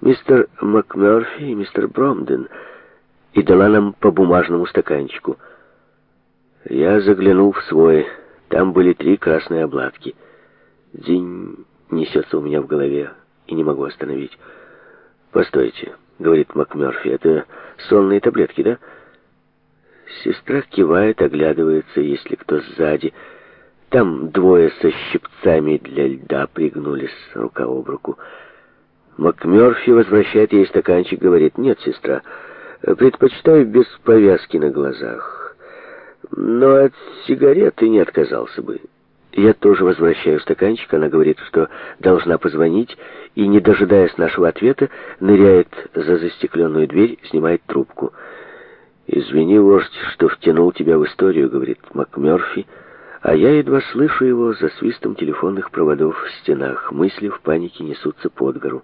мистер МакМерфи и мистер Бромден, и дала нам по бумажному стаканчику. Я заглянул в свой. Там были три красные обладки. День несется у меня в голове, и не могу остановить. «Постойте», — говорит МакМерфи, — «это сонные таблетки, да?» Сестра кивает, оглядывается, если кто сзади. Там двое со щипцами для льда пригнулись рука об руку. МакМёрфи возвращает ей стаканчик, говорит, «Нет, сестра, предпочитаю без повязки на глазах. Но от сигареты не отказался бы». Я тоже возвращаю стаканчик, она говорит, что должна позвонить, и, не дожидаясь нашего ответа, ныряет за застекленную дверь, снимает трубку. «Извини, вождь, что втянул тебя в историю», — говорит МакМёрфи, а я едва слышу его за свистом телефонных проводов в стенах. Мысли в панике несутся под гору.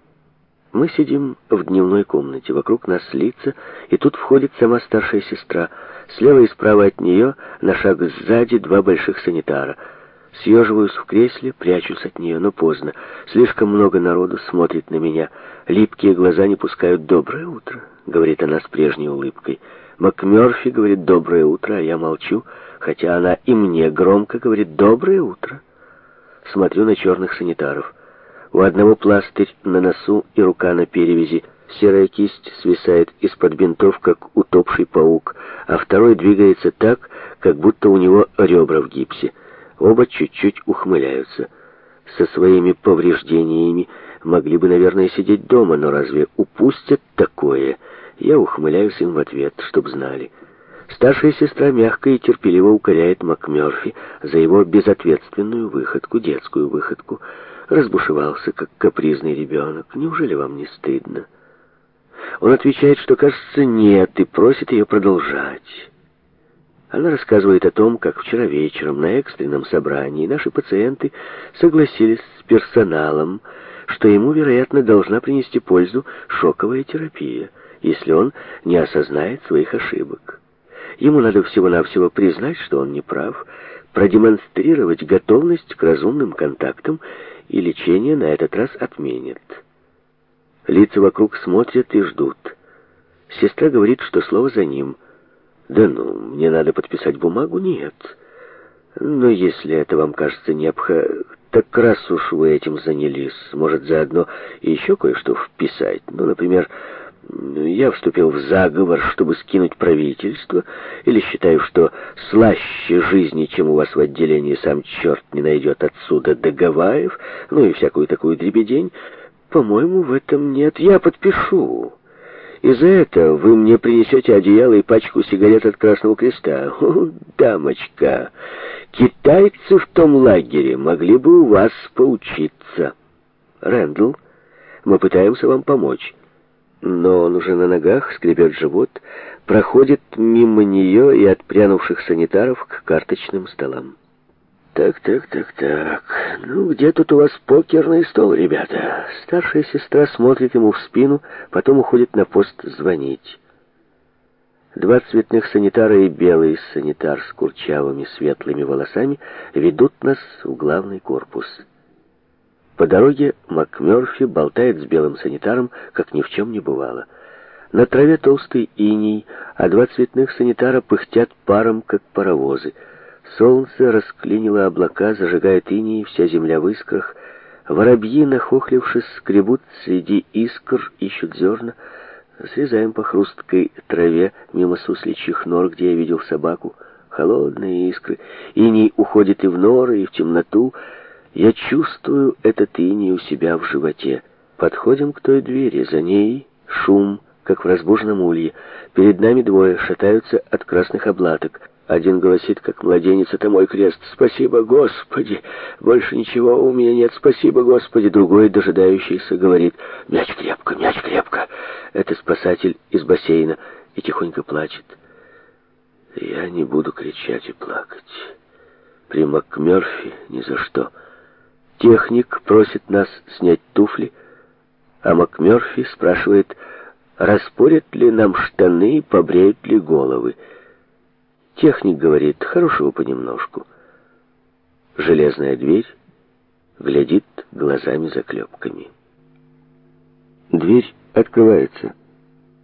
Мы сидим в дневной комнате, вокруг нас лица, и тут входит сама старшая сестра. Слева и справа от нее, на шаг сзади, два больших санитара. Съеживаюсь в кресле, прячусь от нее, но поздно. Слишком много народу смотрит на меня. Липкие глаза не пускают «Доброе утро», — говорит она с прежней улыбкой. МакМёрфи говорит «Доброе утро», а я молчу, хотя она и мне громко говорит «Доброе утро». Смотрю на черных санитаров. У одного пластырь на носу и рука на перевязи. Серая кисть свисает из-под бинтов, как утопший паук, а второй двигается так, как будто у него ребра в гипсе. Оба чуть-чуть ухмыляются. Со своими повреждениями могли бы, наверное, сидеть дома, но разве упустят такое? Я ухмыляюсь им в ответ, чтоб знали. Старшая сестра мягко и терпеливо укоряет МакМёрфи за его безответственную выходку, детскую выходку, разбушевался, как капризный ребенок. Неужели вам не стыдно? Он отвечает, что, кажется, нет, и просит ее продолжать. Она рассказывает о том, как вчера вечером на экстренном собрании наши пациенты согласились с персоналом, что ему, вероятно, должна принести пользу шоковая терапия, если он не осознает своих ошибок. Ему надо всего-навсего признать, что он не прав, продемонстрировать готовность к разумным контактам и лечение на этот раз отменят. Лица вокруг смотрят и ждут. Сестра говорит, что слово за ним. «Да ну, мне надо подписать бумагу? Нет». «Но если это вам кажется необходимо, так раз уж вы этим занялись, может, заодно еще кое-что вписать, ну, например, ну, я вступил в заговор, чтобы скинуть правительство, или считаю, что слаще жизни, чем у вас в отделении, сам черт не найдет отсюда до Гавайев, ну и всякую такую дребедень. По-моему, в этом нет. Я подпишу. И за это вы мне принесете одеяло и пачку сигарет от Красного Креста. О, дамочка, китайцы в том лагере могли бы у вас поучиться. Рэндл, мы пытаемся вам помочь но он уже на ногах, скребет живот, проходит мимо нее и отпрянувших санитаров к карточным столам. «Так, так, так, так. Ну, где тут у вас покерный стол, ребята?» Старшая сестра смотрит ему в спину, потом уходит на пост звонить. Два цветных санитара и белый санитар с курчавыми светлыми волосами ведут нас в главный корпус. По дороге МакМёрфи болтает с белым санитаром, как ни в чем не бывало. На траве толстый иней, а два цветных санитара пыхтят паром, как паровозы. Солнце расклинило облака, зажигает иней, вся земля в искрах. Воробьи, нахохлившись, скребут среди искр, ищут зерна. Срезаем по хрусткой траве мимо сусличьих нор, где я видел собаку. Холодные искры. Иней уходит и в норы, и в темноту — я чувствую этот иней у себя в животе. Подходим к той двери, за ней шум, как в разбуженном улье. Перед нами двое шатаются от красных облаток. Один голосит, как младенец, это мой крест. «Спасибо, Господи! Больше ничего у меня нет, спасибо, Господи!» Другой, дожидающийся, говорит, «Мяч крепко, мяч крепко!» Это спасатель из бассейна и тихонько плачет. Я не буду кричать и плакать. Примак Мёрфи ни за что. Техник просит нас снять туфли, а МакМёрфи спрашивает, распорят ли нам штаны и побреют ли головы. Техник говорит, хорошего понемножку. Железная дверь глядит глазами-заклепками. Дверь открывается.